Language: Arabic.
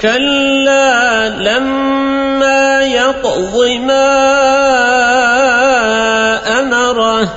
كلا لما يقض ما أمره